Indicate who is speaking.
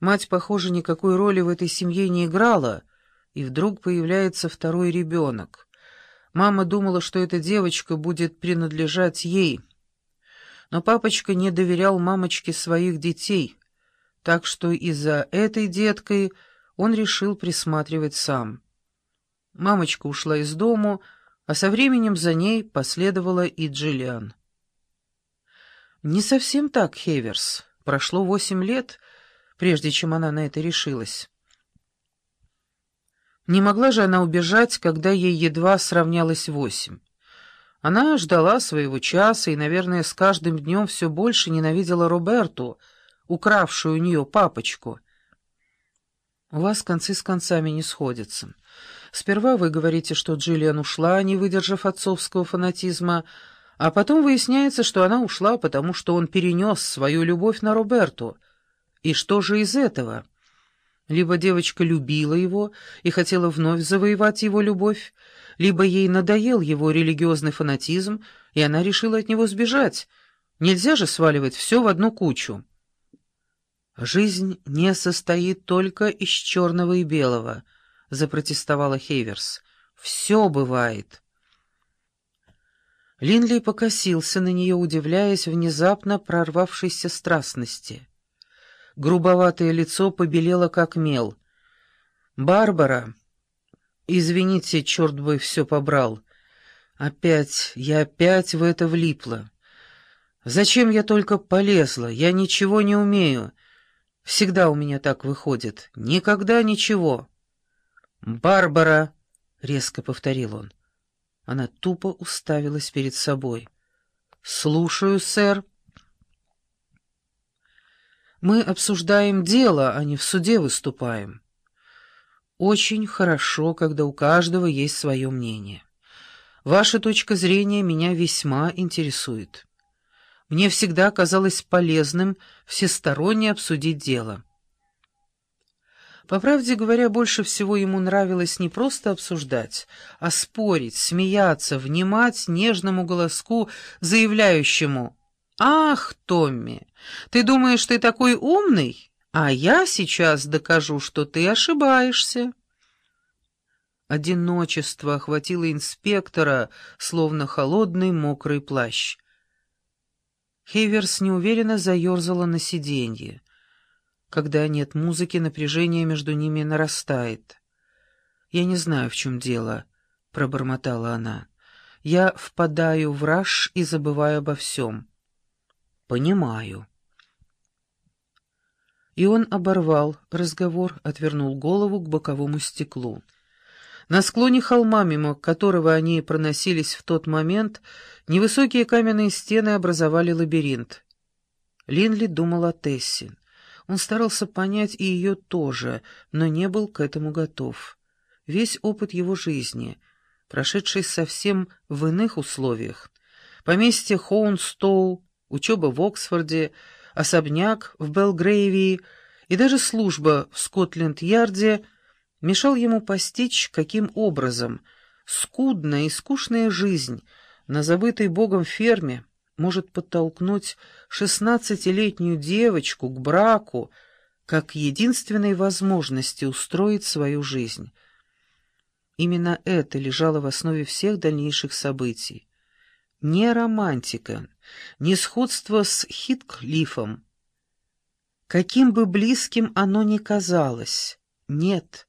Speaker 1: Мать, похоже, никакой роли в этой семье не играла, и вдруг появляется второй ребенок. Мама думала, что эта девочка будет принадлежать ей. Но папочка не доверял мамочке своих детей, так что из-за этой деткой он решил присматривать сам. Мамочка ушла из дому, а со временем за ней последовала и Джиллиан. Не совсем так, Хеверс. Прошло восемь лет, прежде чем она на это решилась. Не могла же она убежать, когда ей едва сравнялось восемь. Она ждала своего часа и, наверное, с каждым днем все больше ненавидела Роберту, укравшую у нее папочку. У вас концы с концами не сходятся. Сперва вы говорите, что Джиллиан ушла, не выдержав отцовского фанатизма, а потом выясняется, что она ушла, потому что он перенес свою любовь на Роберту. И что же из этого? Либо девочка любила его и хотела вновь завоевать его любовь, либо ей надоел его религиозный фанатизм, и она решила от него сбежать. Нельзя же сваливать все в одну кучу. «Жизнь не состоит только из черного и белого», — запротестовала Хейверс. «Все бывает». Линли покосился на нее, удивляясь внезапно прорвавшейся страстности. Грубоватое лицо побелело, как мел. «Барбара!» «Извините, черт бы все побрал. Опять, я опять в это влипла. Зачем я только полезла? Я ничего не умею. Всегда у меня так выходит. Никогда ничего». «Барбара!» — резко повторил он. Она тупо уставилась перед собой. «Слушаю, сэр». Мы обсуждаем дело, а не в суде выступаем. Очень хорошо, когда у каждого есть свое мнение. Ваша точка зрения меня весьма интересует. Мне всегда казалось полезным всесторонне обсудить дело. По правде говоря, больше всего ему нравилось не просто обсуждать, а спорить, смеяться, внимать нежному голоску, заявляющему «Ах, Томми, ты думаешь, ты такой умный, а я сейчас докажу, что ты ошибаешься». Одиночество охватило инспектора, словно холодный мокрый плащ. Хейверс неуверенно заерзала на сиденье. Когда нет музыки, напряжение между ними нарастает. «Я не знаю, в чем дело», — пробормотала она. «Я впадаю в раж и забываю обо всем». «Понимаю». И он оборвал разговор, отвернул голову к боковому стеклу. На склоне холма, мимо которого они проносились в тот момент, невысокие каменные стены образовали лабиринт. Линли думал о Тессе. Он старался понять и ее тоже, но не был к этому готов. Весь опыт его жизни, прошедший совсем в иных условиях, поместье Хоунстоу, учеба в Оксфорде, особняк в Белгрейвии и даже служба в Скотленд-Ярде мешал ему постичь, каким образом скудная и скучная жизнь на забытой Богом ферме может подтолкнуть шестнадцатилетнюю девочку к браку как единственной возможности устроить свою жизнь. Именно это лежало в основе всех дальнейших событий. Не романтика, не сходство с Хитклифом. Каким бы близким оно ни казалось, нет,